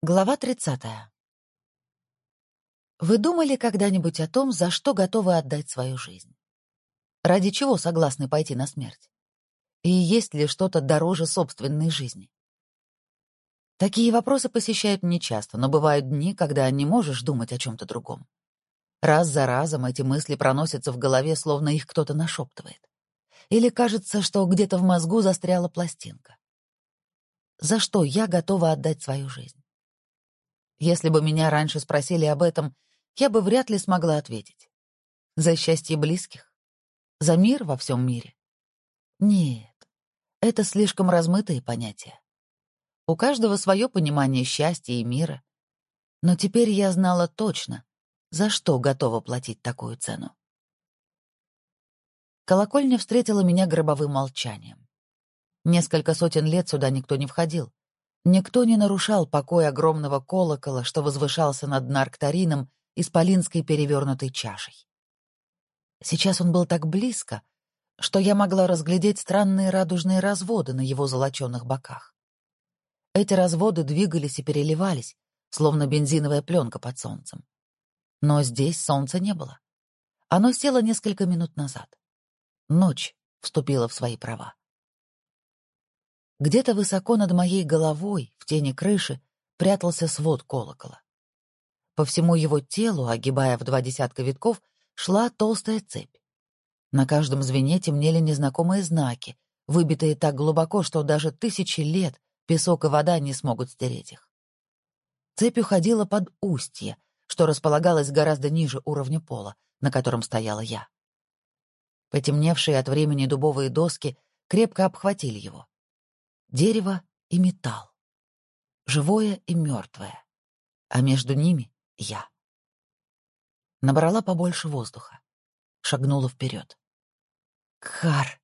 Глава 30. Вы думали когда-нибудь о том, за что готовы отдать свою жизнь? Ради чего согласны пойти на смерть? И есть ли что-то дороже собственной жизни? Такие вопросы посещают нечасто, но бывают дни, когда не можешь думать о чем-то другом. Раз за разом эти мысли проносятся в голове, словно их кто-то нашептывает. Или кажется, что где-то в мозгу застряла пластинка. За что я готова отдать свою жизнь? Если бы меня раньше спросили об этом, я бы вряд ли смогла ответить. За счастье близких? За мир во всем мире? Нет, это слишком размытые понятия. У каждого свое понимание счастья и мира. Но теперь я знала точно, за что готова платить такую цену. Колокольня встретила меня гробовым молчанием. Несколько сотен лет сюда никто не входил. Никто не нарушал покой огромного колокола, что возвышался над Нарктарином исполинской перевернутой чашей. Сейчас он был так близко, что я могла разглядеть странные радужные разводы на его золоченных боках. Эти разводы двигались и переливались, словно бензиновая пленка под солнцем. Но здесь солнца не было. Оно село несколько минут назад. Ночь вступила в свои права. Где-то высоко над моей головой, в тени крыши, прятался свод колокола. По всему его телу, огибая в два десятка витков, шла толстая цепь. На каждом звене темнели незнакомые знаки, выбитые так глубоко, что даже тысячи лет песок и вода не смогут стереть их. Цепь уходила под устье, что располагалось гораздо ниже уровня пола, на котором стояла я. Потемневшие от времени дубовые доски крепко обхватили его дерево и металл, живое и мертвое, а между ними — я. Набрала побольше воздуха, шагнула вперед. Кар,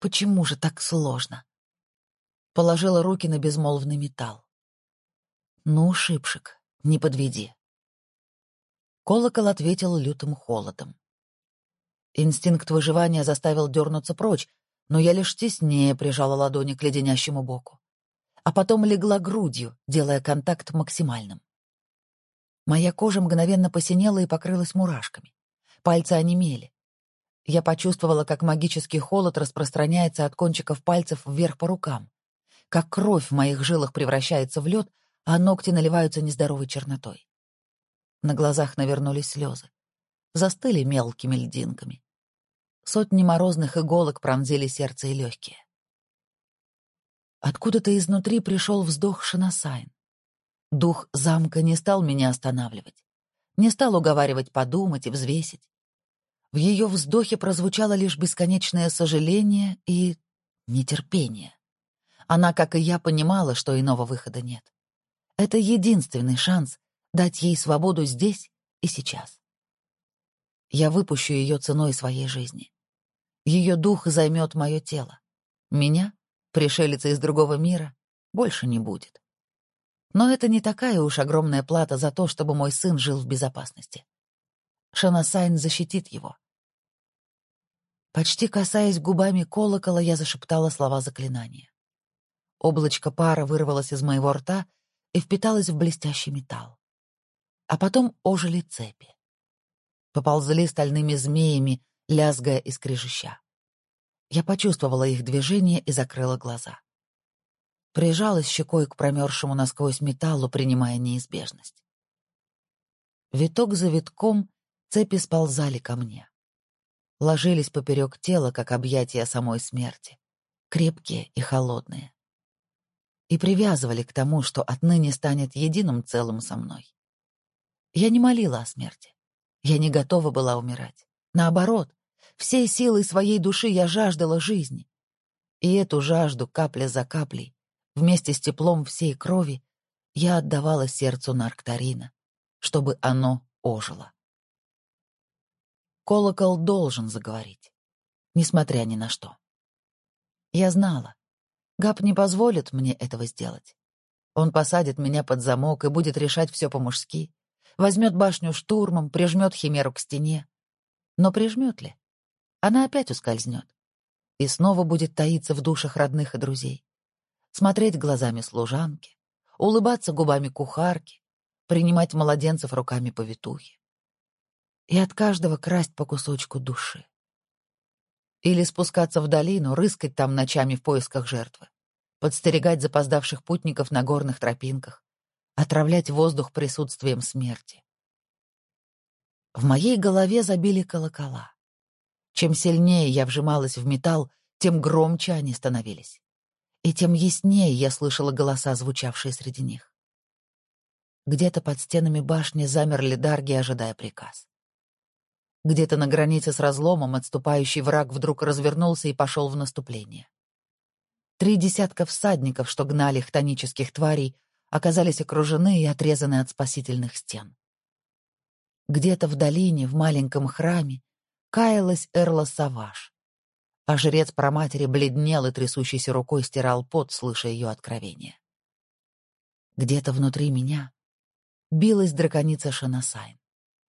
почему же так сложно? Положила руки на безмолвный металл. Ну, шипшик, не подведи. Колокол ответил лютым холодом. Инстинкт выживания заставил дернуться прочь, но я лишь теснее прижала ладони к леденящему боку, а потом легла грудью, делая контакт максимальным. Моя кожа мгновенно посинела и покрылась мурашками. Пальцы онемели. Я почувствовала, как магический холод распространяется от кончиков пальцев вверх по рукам, как кровь в моих жилах превращается в лед, а ногти наливаются нездоровой чернотой. На глазах навернулись слезы. Застыли мелкими льдинками. Сотни морозных иголок пронзили сердце и легкие. Откуда-то изнутри пришел вздох Шинасайн. Дух замка не стал меня останавливать, не стал уговаривать подумать и взвесить. В ее вздохе прозвучало лишь бесконечное сожаление и нетерпение. Она, как и я, понимала, что иного выхода нет. Это единственный шанс дать ей свободу здесь и сейчас. Я выпущу ее ценой своей жизни. Ее дух займет мое тело. Меня, пришелица из другого мира, больше не будет. Но это не такая уж огромная плата за то, чтобы мой сын жил в безопасности. Шанасайн защитит его. Почти касаясь губами колокола, я зашептала слова заклинания. Облачко пара вырвалось из моего рта и впиталось в блестящий металл. А потом ожили цепи. Поползли стальными змеями, лязгая и скрежеща. Я почувствовала их движение и закрыла глаза. Прижалась щекой к промерзшему насквозь металлу, принимая неизбежность. Виток за витком цепи сползали ко мне. Ложились поперек тела, как объятия самой смерти, крепкие и холодные. И привязывали к тому, что отныне станет единым целым со мной. Я не молила о смерти. Я не готова была умирать. Наоборот, Всей силой своей души я жаждала жизни. И эту жажду, капля за каплей, вместе с теплом всей крови, я отдавала сердцу Нарктарина, чтобы оно ожило. Колокол должен заговорить, несмотря ни на что. Я знала, Габ не позволит мне этого сделать. Он посадит меня под замок и будет решать все по-мужски, возьмет башню штурмом, прижмет химеру к стене. Но прижмет ли? Она опять ускользнет и снова будет таиться в душах родных и друзей, смотреть глазами служанки, улыбаться губами кухарки, принимать младенцев руками повитухи. И от каждого красть по кусочку души. Или спускаться в долину, рыскать там ночами в поисках жертвы, подстерегать запоздавших путников на горных тропинках, отравлять воздух присутствием смерти. В моей голове забили колокола. Чем сильнее я вжималась в металл, тем громче они становились. И тем яснее я слышала голоса, звучавшие среди них. Где-то под стенами башни замерли дарги, ожидая приказ. Где-то на границе с разломом отступающий враг вдруг развернулся и пошел в наступление. Три десятка всадников, что гнали хтонических тварей, оказались окружены и отрезаны от спасительных стен. Где-то в долине, в маленьком храме, каялась Эрла Саваш, а жрец проматери бледнел и трясущейся рукой стирал пот, слыша ее откровение. Где-то внутри меня билась драконица Шанасайн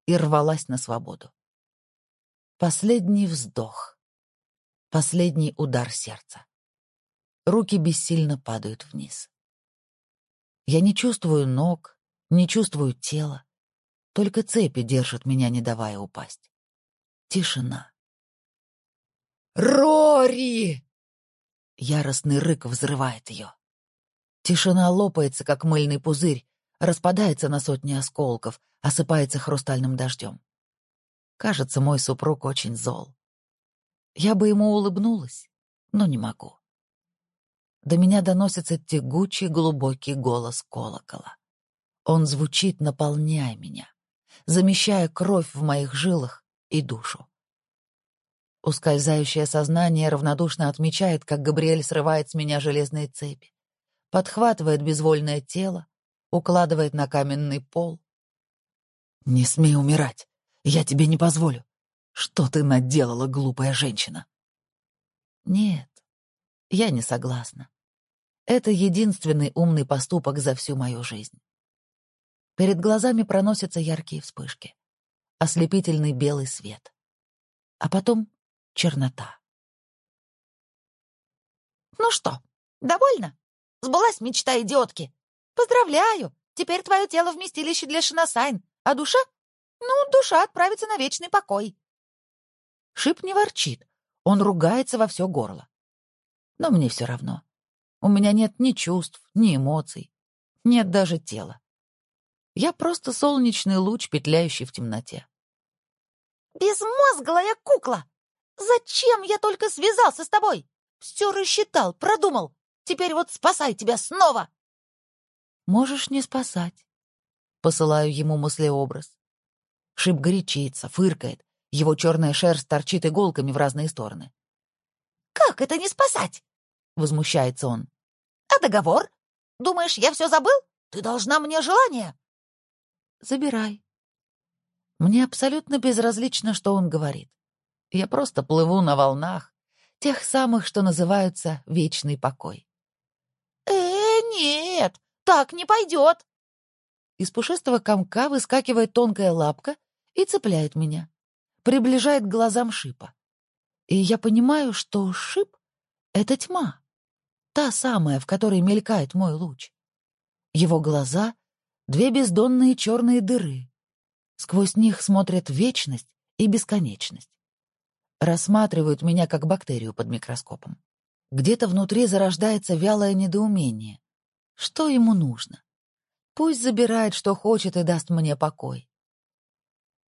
и рвалась на свободу. Последний вздох, последний удар сердца. Руки бессильно падают вниз. Я не чувствую ног, не чувствую тела. Только цепи держат меня, не давая упасть. Тишина. «Рори!» Яростный рык взрывает ее. Тишина лопается, как мыльный пузырь, распадается на сотни осколков, осыпается хрустальным дождем. Кажется, мой супруг очень зол. Я бы ему улыбнулась, но не могу. До меня доносится тягучий глубокий голос колокола. Он звучит, наполняя меня замещая кровь в моих жилах и душу. Ускользающее сознание равнодушно отмечает, как Габриэль срывает с меня железные цепи, подхватывает безвольное тело, укладывает на каменный пол. «Не смей умирать! Я тебе не позволю! Что ты наделала, глупая женщина?» «Нет, я не согласна. Это единственный умный поступок за всю мою жизнь. Перед глазами проносятся яркие вспышки. Ослепительный белый свет. А потом чернота. «Ну что, довольна? Сбылась мечта идиотки. Поздравляю! Теперь твое тело вместилище для Шиносайн, а душа? Ну, душа отправится на вечный покой». Шип не ворчит, он ругается во все горло. Но мне все равно. У меня нет ни чувств, ни эмоций, нет даже тела. Я просто солнечный луч, петляющий в темноте. «Безмозглая кукла! Зачем я только связался с тобой? Все рассчитал, продумал. Теперь вот спасай тебя снова!» «Можешь не спасать». Посылаю ему мыслеобраз. Шип горячится, фыркает. Его черная шерсть торчит иголками в разные стороны. «Как это не спасать?» — возмущается он. «А договор? Думаешь, я все забыл? Ты должна мне желание. Забирай. Мне абсолютно безразлично, что он говорит. Я просто плыву на волнах, тех самых, что называются вечный покой. Э, нет, так не пойдет. Из пушистого комка выскакивает тонкая лапка и цепляет меня, приближает к глазам шипа. И я понимаю, что шип — это тьма, та самая, в которой мелькает мой луч. Его глаза — Две бездонные черные дыры. Сквозь них смотрят вечность и бесконечность. Рассматривают меня как бактерию под микроскопом. Где-то внутри зарождается вялое недоумение. Что ему нужно? Пусть забирает, что хочет, и даст мне покой.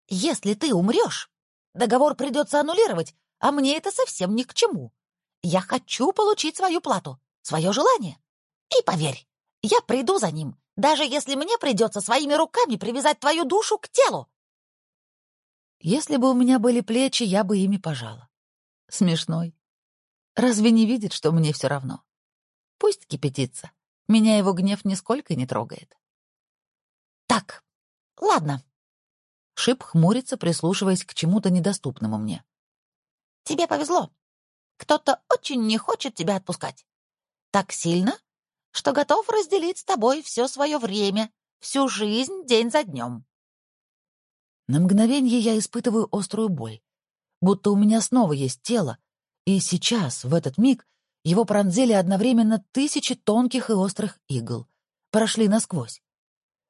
«Если ты умрешь, договор придется аннулировать, а мне это совсем ни к чему. Я хочу получить свою плату, свое желание. И поверь, я приду за ним, даже если мне придется своими руками привязать твою душу к телу. Если бы у меня были плечи, я бы ими пожала. Смешной. Разве не видит, что мне все равно? Пусть кипятится. Меня его гнев нисколько не трогает. Так, ладно. Шип хмурится, прислушиваясь к чему-то недоступному мне. Тебе повезло. Кто-то очень не хочет тебя отпускать. Так сильно, что готов разделить с тобой все свое время, всю жизнь, день за днем. На мгновение я испытываю острую боль, будто у меня снова есть тело, и сейчас, в этот миг, его пронзили одновременно тысячи тонких и острых игл, прошли насквозь.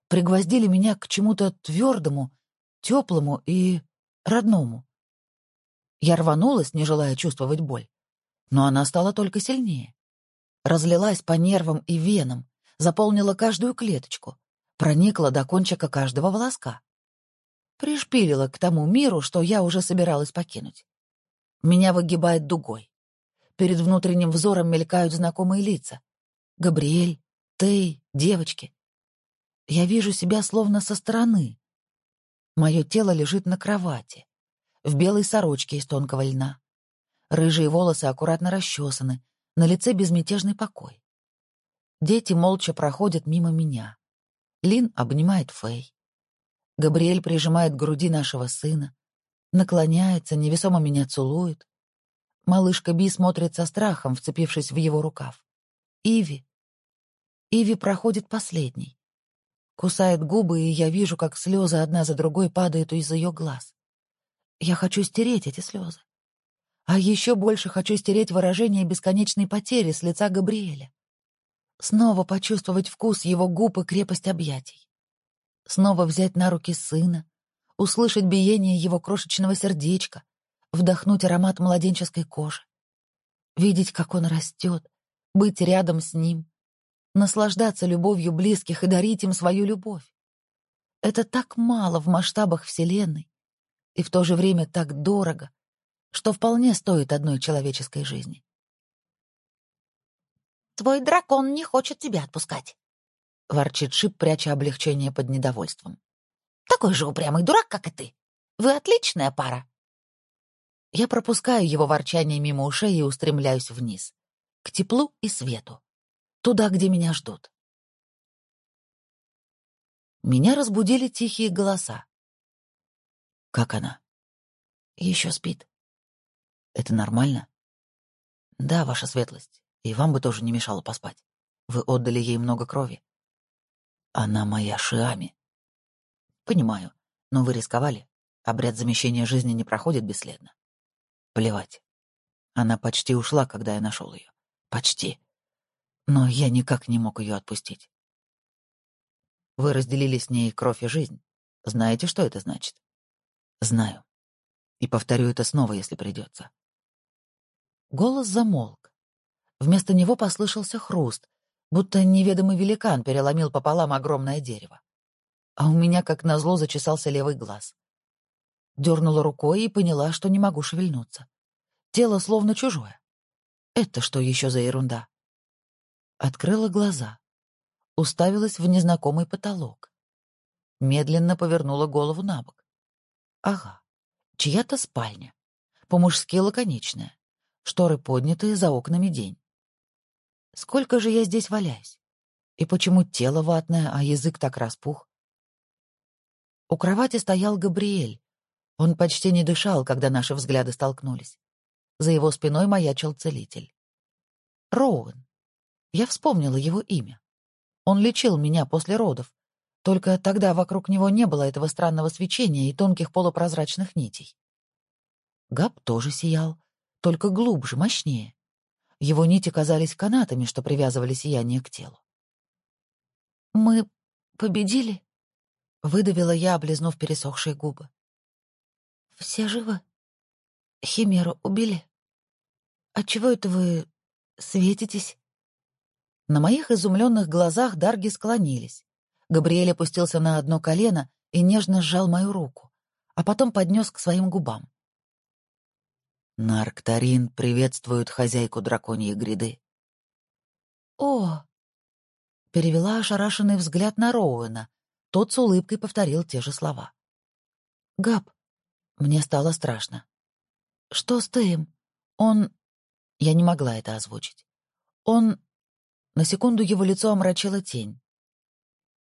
Пригвоздили меня к чему-то твердому, теплому и родному. Я рванулась, не желая чувствовать боль, но она стала только сильнее. Разлилась по нервам и венам, заполнила каждую клеточку, проникла до кончика каждого волоска. Пришпилила к тому миру, что я уже собиралась покинуть. Меня выгибает дугой. Перед внутренним взором мелькают знакомые лица. Габриэль, Тей, девочки. Я вижу себя словно со стороны. Мое тело лежит на кровати, в белой сорочке из тонкого льна. Рыжие волосы аккуратно расчесаны, на лице безмятежный покой. Дети молча проходят мимо меня. Лин обнимает Фэй. Габриэль прижимает к груди нашего сына, наклоняется, невесомо меня целует. Малышка Би смотрит со страхом, вцепившись в его рукав. Иви. Иви проходит последней. Кусает губы, и я вижу, как слезы одна за другой падают из ее глаз. Я хочу стереть эти слезы. А еще больше хочу стереть выражение бесконечной потери с лица Габриэля. Снова почувствовать вкус его губ и крепость объятий. Снова взять на руки сына, услышать биение его крошечного сердечка, вдохнуть аромат младенческой кожи. Видеть, как он растет, быть рядом с ним, наслаждаться любовью близких и дарить им свою любовь. Это так мало в масштабах Вселенной и в то же время так дорого, что вполне стоит одной человеческой жизни. Твой дракон не хочет тебя отпускать. — ворчит Шип, пряча облегчение под недовольством. «Такой же упрямый дурак, как и ты. Вы отличная пара». Я пропускаю его ворчание мимо ушей и устремляюсь вниз, к теплу и свету, туда, где меня ждут. Меня разбудили тихие голоса. «Как она?» «Еще спит». «Это нормально?» «Да, ваша светлость. И вам бы тоже не мешало поспать. Вы отдали ей много крови. Она моя Шиами. Понимаю, но вы рисковали. Обряд замещения жизни не проходит бесследно. Плевать. Она почти ушла, когда я нашел ее. Почти. Но я никак не мог ее отпустить. Вы разделили с ней кровь и жизнь. Знаете, что это значит? Знаю. И повторю это снова, если придется. Голос замолк. Вместо него послышался хруст, будто неведомый великан переломил пополам огромное дерево. А у меня, как назло, зачесался левый глаз. Дернула рукой и поняла, что не могу шевельнуться. Тело словно чужое. Это что еще за ерунда? Открыла глаза. Уставилась в незнакомый потолок. Медленно повернула голову на бок. Ага, чья-то спальня. По-мужски лаконичная. Шторы подняты, за окнами день. Сколько же я здесь валяюсь? И почему тело ватное, а язык так распух? У кровати стоял Габриэль. Он почти не дышал, когда наши взгляды столкнулись. За его спиной маячил целитель. Роуэн. Я вспомнила его имя. Он лечил меня после родов. Только тогда вокруг него не было этого странного свечения и тонких полупрозрачных нитей. Габ тоже сиял, только глубже, мощнее. Его нити казались канатами, что привязывали сияние к телу. «Мы победили?» — выдавила я, облизнув пересохшие губы. «Все живы? Химеру убили? Отчего это вы светитесь?» На моих изумленных глазах дарги склонились. Габриэль опустился на одно колено и нежно сжал мою руку, а потом поднес к своим губам. Нарктарин приветствует хозяйку драконьей гряды. «О!» — перевела ошарашенный взгляд на Роуэна. Тот с улыбкой повторил те же слова. «Габ, мне стало страшно. Что с Тэем? Он...» Я не могла это озвучить. «Он...» На секунду его лицо омрачила тень.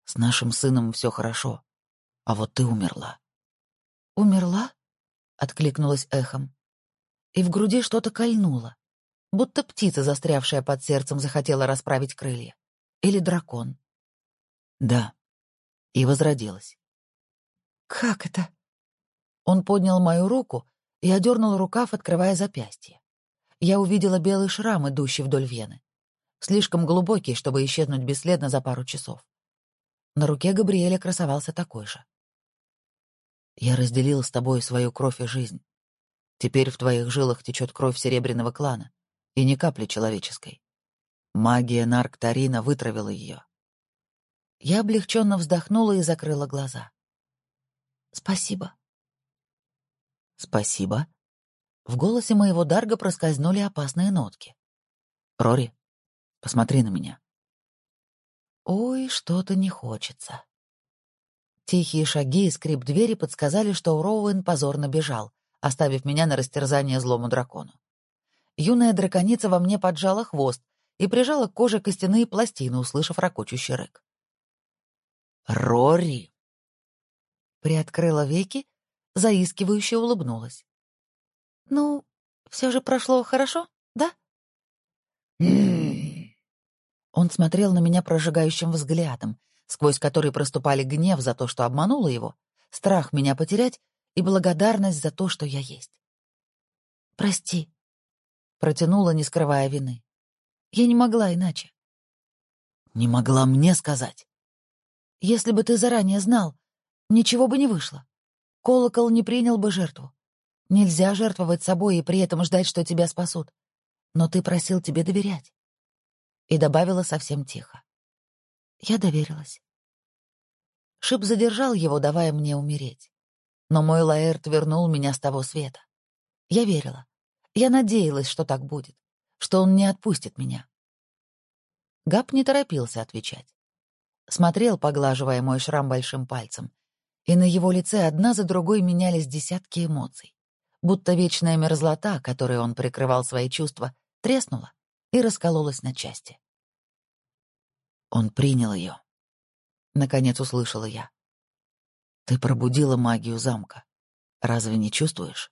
«С нашим сыном все хорошо, а вот ты умерла». «Умерла?» — откликнулась эхом и в груди что-то кольнуло, будто птица, застрявшая под сердцем, захотела расправить крылья. Или дракон. Да, и возродилась. «Как это?» Он поднял мою руку и одернул рукав, открывая запястье. Я увидела белый шрам, идущий вдоль вены. слишком глубокий, чтобы исчезнуть бесследно за пару часов. На руке Габриэля красовался такой же. «Я разделил с тобой свою кровь и жизнь. Теперь в твоих жилах течет кровь серебряного клана, и ни капли человеческой. Магия Нарктарина вытравила ее. Я облегченно вздохнула и закрыла глаза. «Спасибо». «Спасибо». В голосе моего Дарга проскользнули опасные нотки. «Рори, посмотри на меня». «Ой, что-то не хочется». Тихие шаги и скрип двери подсказали, что Роуэн позорно бежал, оставив меня на растерзание злому дракону. Юная драконица во мне поджала хвост и прижала к коже костяные пластины, услышав ракочущий рык. «Рори!» Приоткрыла веки, заискивающе улыбнулась. «Ну, все же прошло хорошо, да?» Он смотрел на меня прожигающим взглядом, сквозь который проступали гнев за то, что обманула его, страх меня потерять и благодарность за то, что я есть. «Прости», — протянула, не скрывая вины. «Я не могла иначе». «Не могла мне сказать». «Если бы ты заранее знал, ничего бы не вышло. Колокол не принял бы жертву. Нельзя жертвовать собой и при этом ждать, что тебя спасут. Но ты просил тебе доверять». И добавила совсем тихо. Я доверилась. Шип задержал его, давая мне умереть. Но мой Лаэрт вернул меня с того света. Я верила. Я надеялась, что так будет, что он не отпустит меня. Габ не торопился отвечать. Смотрел, поглаживая мой шрам большим пальцем, и на его лице одна за другой менялись десятки эмоций, будто вечная мерзлота, которой он прикрывал свои чувства, треснула и раскололась на части. Он принял ее. Наконец услышала я. Ты пробудила магию замка. Разве не чувствуешь?